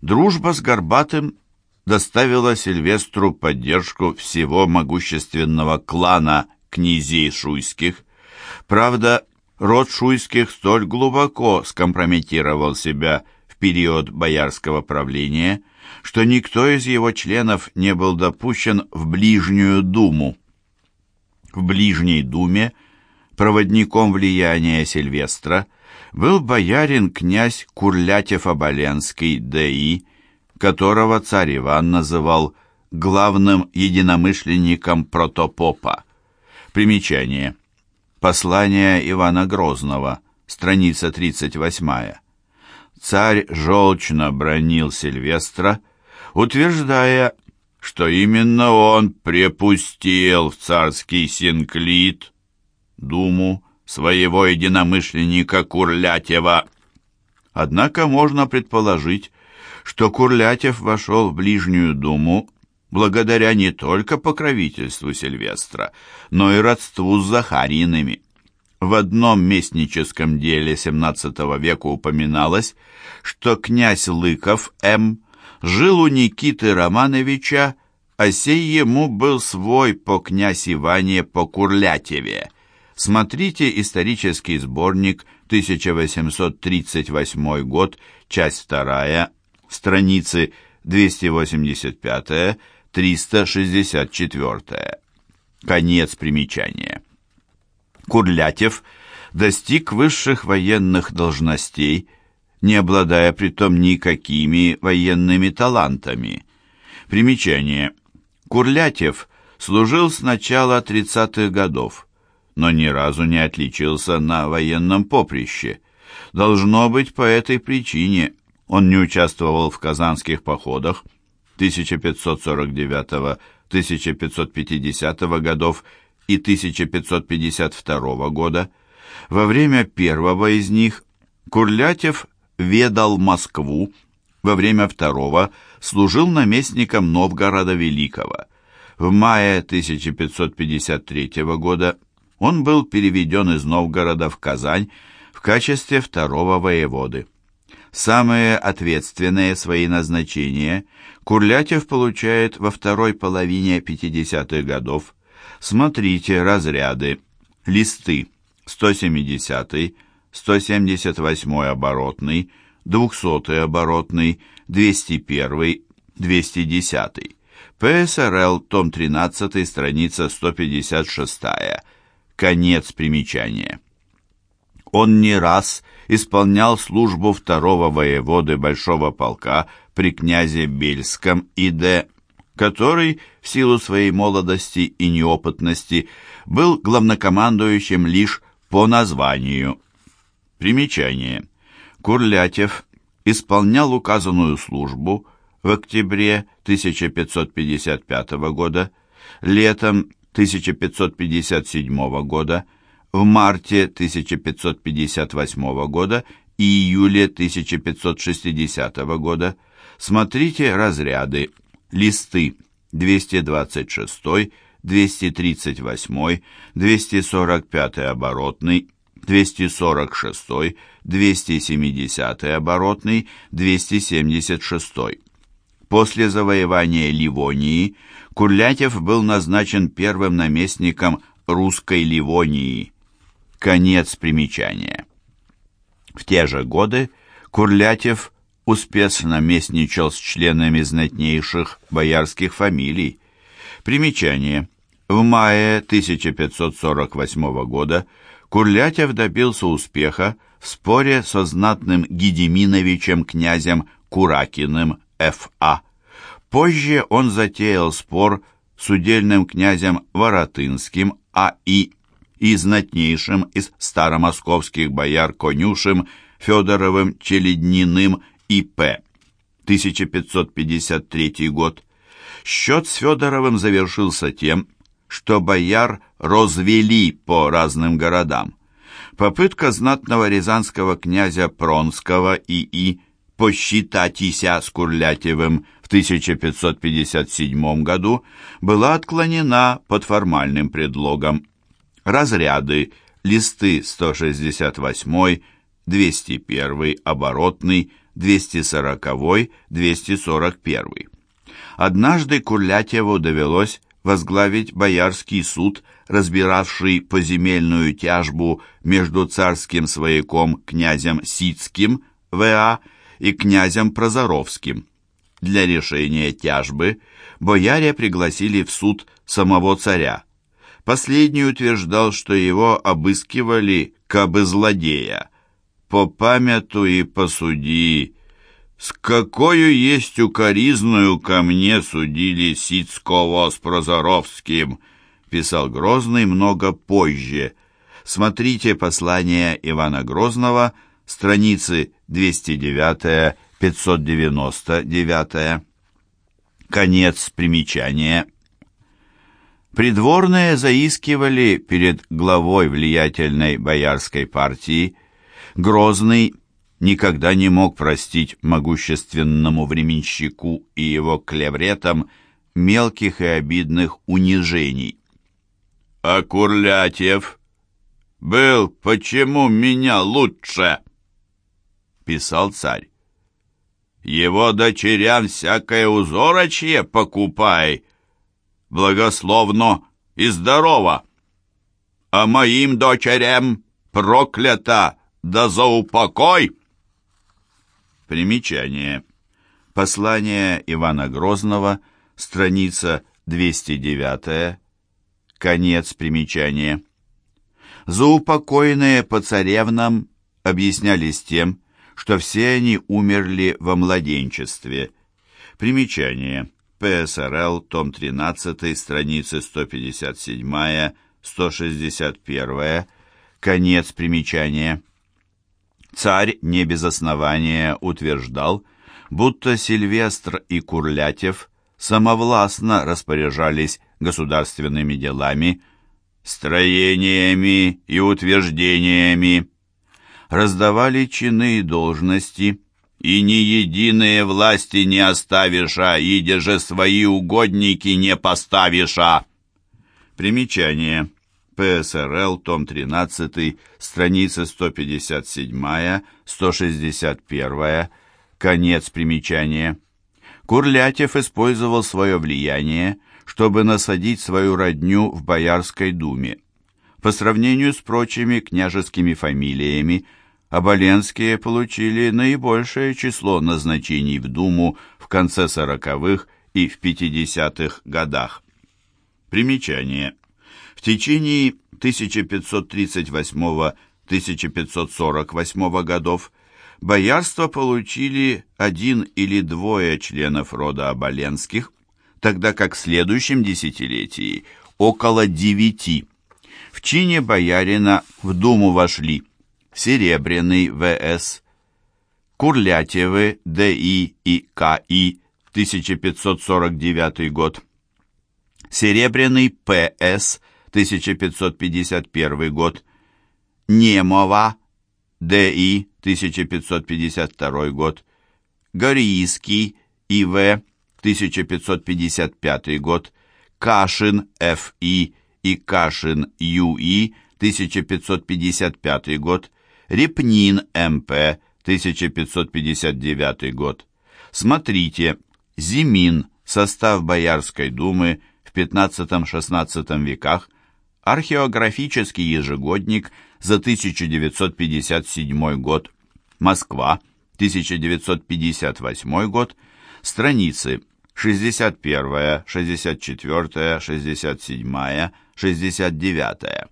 Дружба с Горбатым доставила Сильвестру поддержку всего могущественного клана князей шуйских. Правда, род шуйских столь глубоко скомпрометировал себя в период боярского правления, что никто из его членов не был допущен в ближнюю думу. В ближней думе проводником влияния Сильвестра был боярин князь Курлятев-Оболенский Д.И., которого царь Иван называл главным единомышленником протопопа. Примечание. Послание Ивана Грозного, страница 38. Царь желчно бронил Сильвестра, утверждая, что именно он препустил в царский синклит, думу, своего единомышленника Курлятева. Однако можно предположить, что Курлятев вошел в Ближнюю Думу благодаря не только покровительству Сильвестра, но и родству с Захариными. В одном местническом деле XVII века упоминалось, что князь Лыков М. жил у Никиты Романовича, а сей ему был свой по князь Иване по Курлятеве. Смотрите исторический сборник 1838 год, часть 2, страницы 285-364. Конец примечания. Курлятев достиг высших военных должностей, не обладая притом никакими военными талантами. Примечание. Курлятев служил с начала 30-х годов но ни разу не отличился на военном поприще. Должно быть, по этой причине он не участвовал в казанских походах 1549-1550 годов и 1552 года. Во время первого из них Курлятев ведал Москву, во время второго служил наместником Новгорода Великого. В мае 1553 года он был переведен из Новгорода в Казань в качестве второго воеводы. Самые ответственные свои назначения Курлятев получает во второй половине 50-х годов. Смотрите разряды. Листы 170 178 оборотный, 200 оборотный, 201 210 ПСРЛ, том 13, страница 156 Конец примечания. Он не раз исполнял службу второго воеводы Большого полка при князе Бельском И.Д., который, в силу своей молодости и неопытности, был главнокомандующим лишь по названию. Примечание. Курлятев исполнял указанную службу в октябре 1555 года, летом 1557 года, в марте 1558 года и июле 1560 года. Смотрите разряды. Листы 226, 238, 245 оборотный, 246, 270 оборотный, 276. После завоевания Ливонии Курлятев был назначен первым наместником русской Ливонии. Конец примечания. В те же годы Курлятев успешно местничал с членами знатнейших боярских фамилий. Примечание. В мае 1548 года Курлятев добился успеха в споре со знатным Гедеминовичем князем Куракиным Ф.А. Позже он затеял спор с удельным князем Воротынским А.И. и знатнейшим из старомосковских бояр Конюшем Федоровым Челедниным И.П. 1553 год. Счет с Федоровым завершился тем, что бояр развели по разным городам. Попытка знатного рязанского князя Пронского И.И. посчитатися с Курлятевым – 1557 году была отклонена под формальным предлогом. Разряды, листы 168, 201, оборотный, 240-241. Однажды Курлятьеву довелось возглавить Боярский суд, разбиравший поземельную тяжбу между царским свояком князем Сицким В.А. и князем Прозоровским. Для решения тяжбы бояре пригласили в суд самого царя. Последний утверждал, что его обыскивали кабы злодея. «По памяту и посуди, с какою есть укоризную ко мне судили Сицкого с Прозоровским», писал Грозный много позже. Смотрите послание Ивана Грозного, страницы 209-599. Конец примечания. Придворные заискивали перед главой влиятельной боярской партии. Грозный никогда не мог простить могущественному временщику и его клевретам мелких и обидных унижений. «А Курлятьев был почему меня лучше?» — писал царь. «Его дочерям всякое узорочье покупай, благословно и здорово, а моим дочерям проклято да за упокой!» Примечание. Послание Ивана Грозного, страница 209, конец примечания. Заупокойные по царевнам объяснялись тем, что все они умерли во младенчестве. Примечание. ПСРЛ, том 13, страницы 157-161, конец примечания. Царь не без основания утверждал, будто Сильвестр и Курлятев самовластно распоряжались государственными делами, строениями и утверждениями, раздавали чины и должности, и ни единые власти не оставиша, иде же свои угодники не поставиша. Примечание. ПСРЛ, том 13, страница 157-161, конец примечания. Курлятев использовал свое влияние, чтобы насадить свою родню в Боярской думе. По сравнению с прочими княжескими фамилиями, Оболенские получили наибольшее число назначений в Думу в конце сороковых и в пятидесятых годах. Примечание. В течение 1538-1548 годов боярство получили один или двое членов рода Оболенских, тогда как в следующем десятилетии около девяти. В чине боярина в Думу вошли Серебряный В.С., Курлятьевы Д.И. и К.И. 1549 год, Серебряный П.С. 1551 год, Немова, Д.И., 1552 год, Горийский, И.В., 1555 год, Кашин, Ф.И. и Кашин, Ю.И., 1555 год, Репнин, М.П., 1559 год. Смотрите, Зимин, состав Боярской думы в 15-16 веках, Археографический ежегодник за 1957 год. Москва, 1958 год. Страницы 61, 64, 67, 69.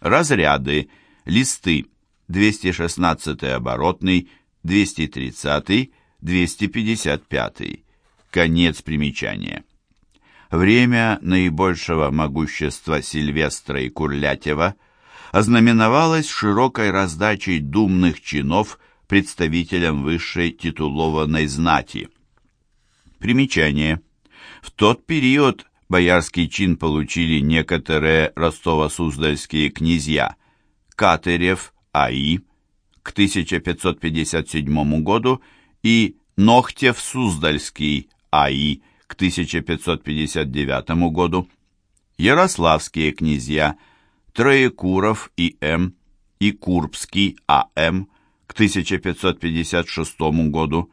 Разряды, листы 216 оборотный, 230, 255. Конец примечания. Время наибольшего могущества Сильвестра и Курлятева ознаменовалось широкой раздачей думных чинов представителям высшей титулованной знати. Примечание. В тот период боярский чин получили некоторые ростово-суздальские князья Катырев А.И. к 1557 году и Ногтев-Суздальский А.И к 1559 году, ярославские князья Троекуров И.М. и Курбский А.М. к 1556 году,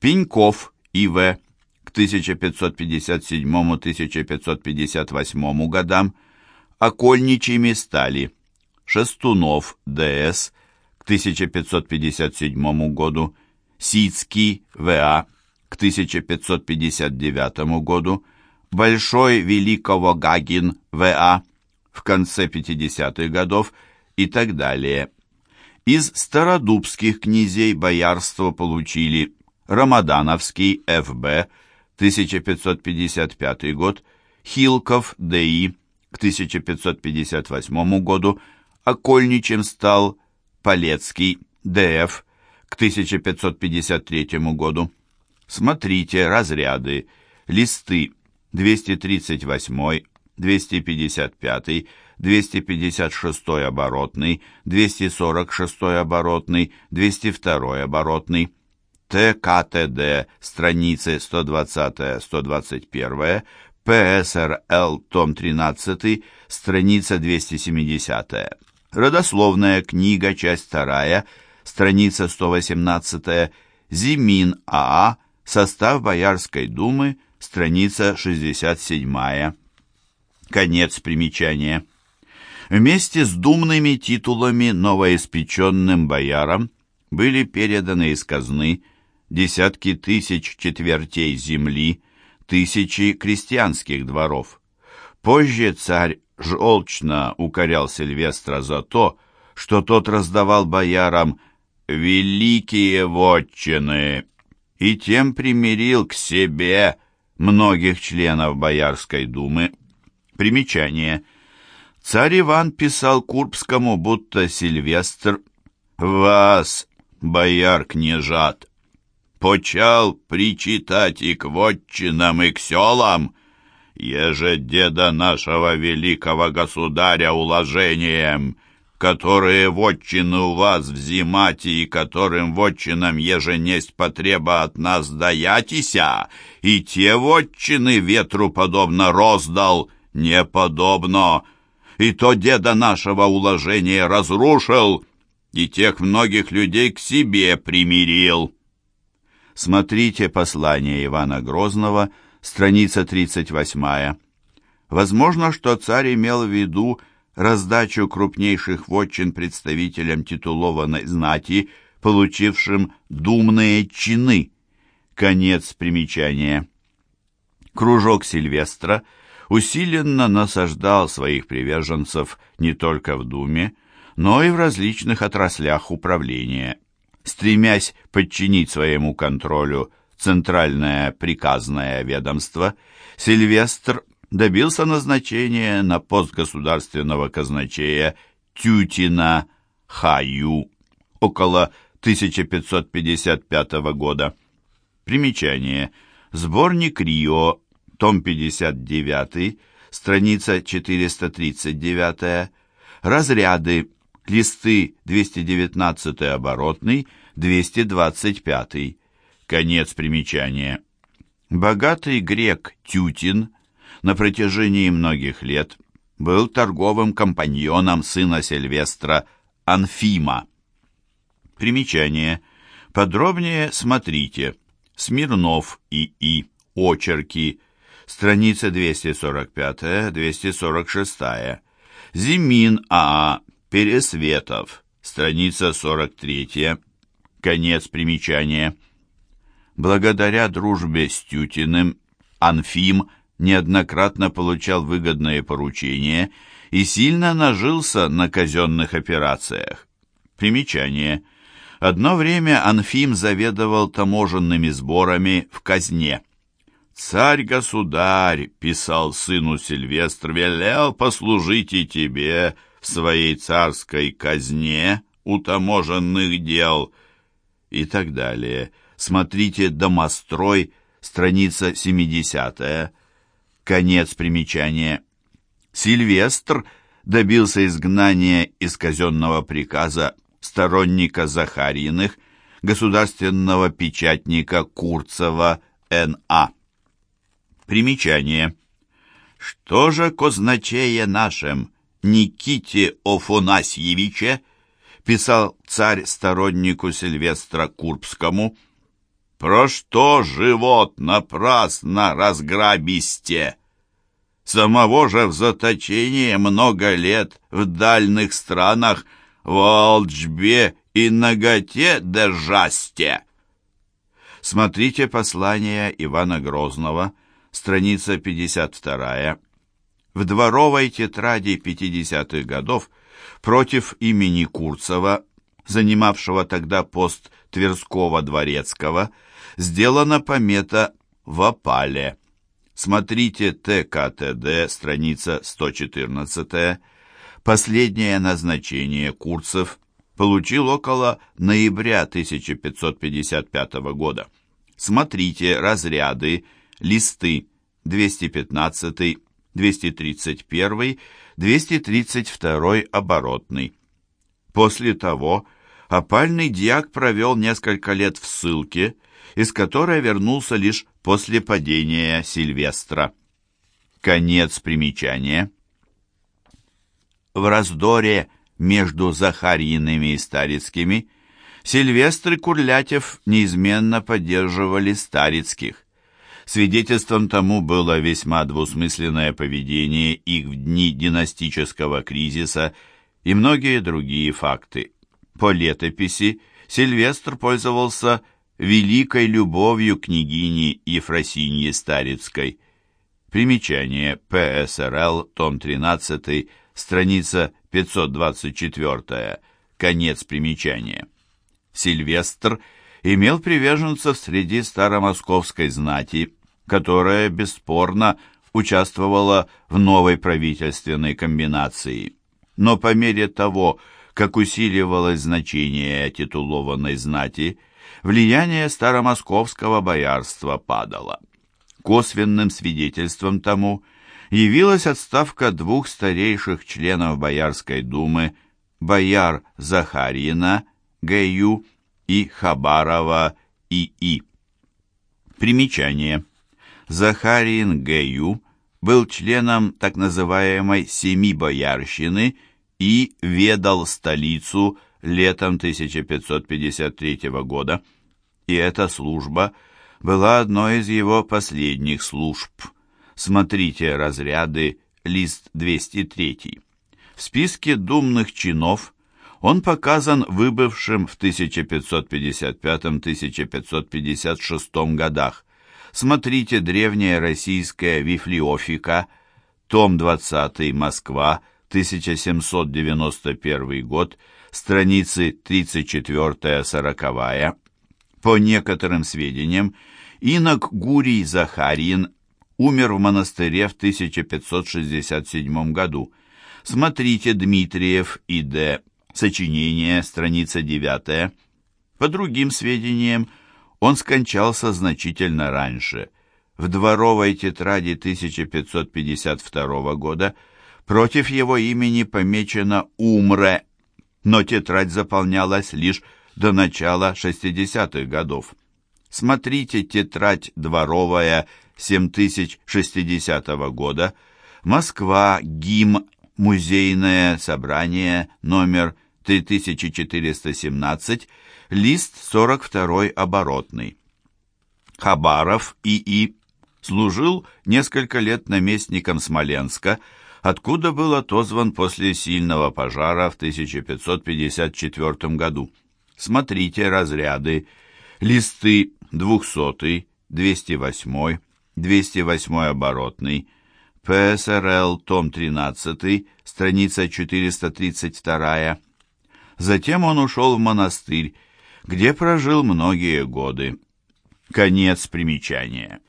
Пеньков И.В. к 1557-1558 годам, окольничьими стали Шестунов Д.С. к 1557 году, Сицкий В.А. к 1559 году, Большой Великого Гагин В.А. в конце 50-х годов и так далее. Из стародубских князей боярство получили Рамадановский Ф.Б. 1555 год, Хилков Д.И. к 1558 году, окольничем стал Полецкий Д.Ф. к 1553 году. Смотрите разряды, листы 238, 255, 256 оборотный, 246 оборотный, 202 оборотный, ТКТД, страницы 120-121, ПСРЛ, том 13, страница 270. Родословная книга, часть 2, страница 118, Зимин АА, состав Боярской думы, страница 67. Конец примечания. Вместе с думными титулами новоиспеченным боярам были переданы из казны десятки тысяч четвертей земли, тысячи крестьянских дворов. Позже царь желчно укорял Сильвестра за то, что тот раздавал боярам «великие вотчины» и тем примирил к себе многих членов Боярской думы. Примечание. Царь Иван писал Курбскому, будто Сильвестр «Вас, бояр княжат, почал причитать и к вотчинам, и к селам, еже деда нашего великого государя уложением, которые вотчины у вас взимати, и которым вотчинам еженесть потреба от нас даятися, и те вотчины ветру подобно роздал, не подобно, и то деда нашего уложения разрушил, и тех многих людей к себе примирил». Смотрите послание Ивана Грозного, страница 38. Возможно, что царь имел в виду раздачу крупнейших вотчин представителям титулованной знати, получившим думные чины. Конец примечания. Кружок Сильвестра усиленно насаждал своих приверженцев не только в Думе, но и в различных отраслях управления. Стремясь подчинить своему контролю центральное приказное ведомство, Сильвестр добился назначения на пост государственного казначея Тютина Хаю около 1555 года. Примечание. Сборник Рио, том 59, страница 439, разряды, листы 219 оборотный, 225. Конец примечания. Богатый грек Тютин – на протяжении многих лет был торговым компаньоном сына Сильвестра Анфима. Примечание. Подробнее смотрите. Смирнов И.И. Очерки. Страница 245-246. Зимин А.А. Пересветов. Страница 43. Конец примечания. Благодаря дружбе с Тютиным Анфим – неоднократно получал выгодные поручения и сильно нажился на казенных операциях. Примечание. Одно время Анфим заведовал таможенными сборами в казне. «Царь-государь», — писал сыну Сильвестр, — «велел послужить и тебе в своей царской казне у таможенных дел» и так далее. Смотрите «Домострой», страница 70 Конец примечания. Сильвестр добился изгнания из казенного приказа сторонника Захарьиных, государственного печатника Курцева Н.А. Примечание. Что же ко значее нашем Никите Офанасьевиче писал царь стороннику Сильвестра Курбскому, «Про что живот напрасно разграбисте? Самого же в заточении много лет в дальних странах в Алджбе и наготе держасте». Смотрите послание Ивана Грозного, страница 52 в дворовой тетради 50-х годов против имени Курцева, занимавшего тогда пост Тверского дворецкого, сделана помета в опале. Смотрите ТКТД, страница 114. Последнее назначение Курцев получил около ноября 1555 года. Смотрите разряды, листы 215 231, 232 оборотный. После того опальный диак провел несколько лет в ссылке, из которой вернулся лишь после падения Сильвестра. Конец примечания. В раздоре между Захарьиными и Старицкими Сильвестр и Курлятев неизменно поддерживали Старицких. Свидетельством тому было весьма двусмысленное поведение их в дни династического кризиса и многие другие факты. По летописи Сильвестр пользовался великой любовью княгини Ефросиньи Старицкой. Примечание ПСРЛ, том 13, страница 524, конец примечания. Сильвестр – имел приверженцев среди старомосковской знати, которая бесспорно участвовала в новой правительственной комбинации. Но по мере того, как усиливалось значение титулованной знати, влияние старомосковского боярства падало. Косвенным свидетельством тому явилась отставка двух старейших членов Боярской думы, бояр Захарьина, Г.Ю и Хабарова И.И. Примечание. Захарин Г.Ю. был членом так называемой «Семи Боярщины» и ведал столицу летом 1553 года, и эта служба была одной из его последних служб. Смотрите разряды, лист 203. В списке думных чинов он показан выбывшим в 1555-1556 годах. Смотрите «Древняя российская вифлеофика», том 20, Москва, 1791 год, страницы 34-40. По некоторым сведениям, инок Гурий Захарин умер в монастыре в 1567 году. Смотрите Дмитриев и Д. Сочинение, страница 9. По другим сведениям, он скончался значительно раньше. В дворовой тетради 1552 года против его имени помечено «Умре», но тетрадь заполнялась лишь до начала 60-х годов. Смотрите тетрадь дворовая 7060 года, Москва, ГИМ, музейное собрание, номер 3417, лист 42 оборотный. Хабаров И.И. служил несколько лет наместником Смоленска, откуда был отозван после сильного пожара в 1554 году. Смотрите разряды. Листы 200, 208, 208 оборотный, ПСРЛ, том 13, страница 432, Затем он ушел в монастырь, где прожил многие годы. Конец примечания.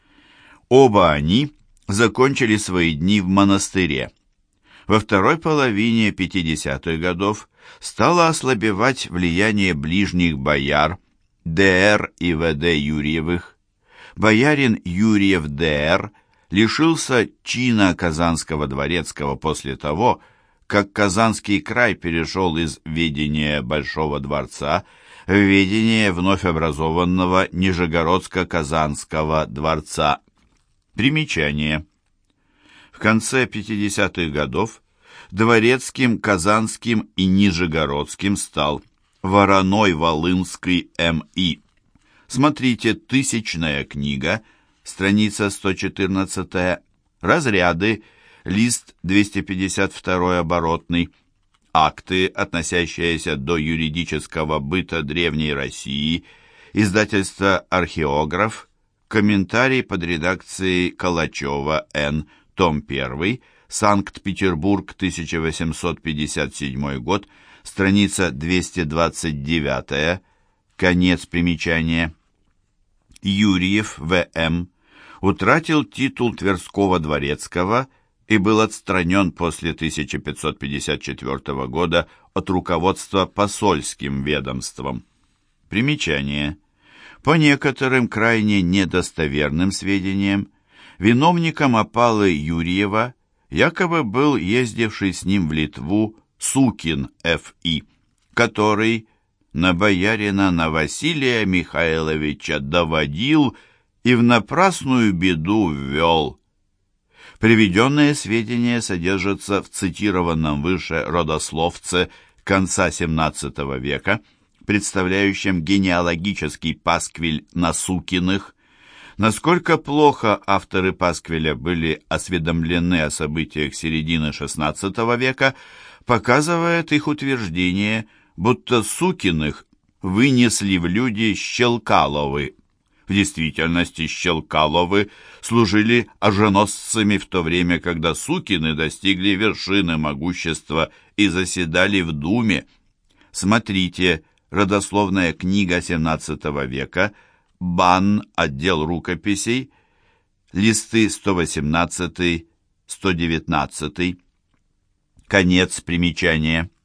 Оба они закончили свои дни в монастыре. Во второй половине 50-х годов стало ослабевать влияние ближних бояр Д.Р. и В.Д. Юрьевых. Боярин Юрьев Д.Р. лишился чина Казанского дворецкого после того, как Казанский край перешел из ведения Большого дворца в ведение вновь образованного Нижегородско-Казанского дворца. Примечание. В конце 50-х годов Дворецким, Казанским и Нижегородским стал Вороной Волынский М.И. Смотрите «Тысячная книга», страница 114, разряды, лист 252 оборотный, акты, относящиеся до юридического быта Древней России, издательство «Археограф», комментарий под редакцией Калачева Н., том 1, Санкт-Петербург, 1857 год, страница 229, конец примечания. Юрьев В.М. утратил титул Тверского дворецкого и был отстранен после 1554 года от руководства посольским ведомством. Примечание. По некоторым крайне недостоверным сведениям, виновником опалы Юрьева якобы был ездивший с ним в Литву Сукин Ф.И., который на боярина на Василия Михайловича доводил и в напрасную беду ввел. Приведенные сведения содержатся в цитированном выше родословце конца XVII века, представляющем генеалогический пасквиль Насукиных. Насколько плохо авторы пасквиля были осведомлены о событиях середины XVI века, показывает их утверждение – будто Сукиных вынесли в люди Щелкаловы. В действительности Щелкаловы служили оженосцами в то время, когда Сукины достигли вершины могущества и заседали в Думе. Смотрите, родословная книга XVII века, Бан, отдел рукописей, листы 118-119, конец примечания.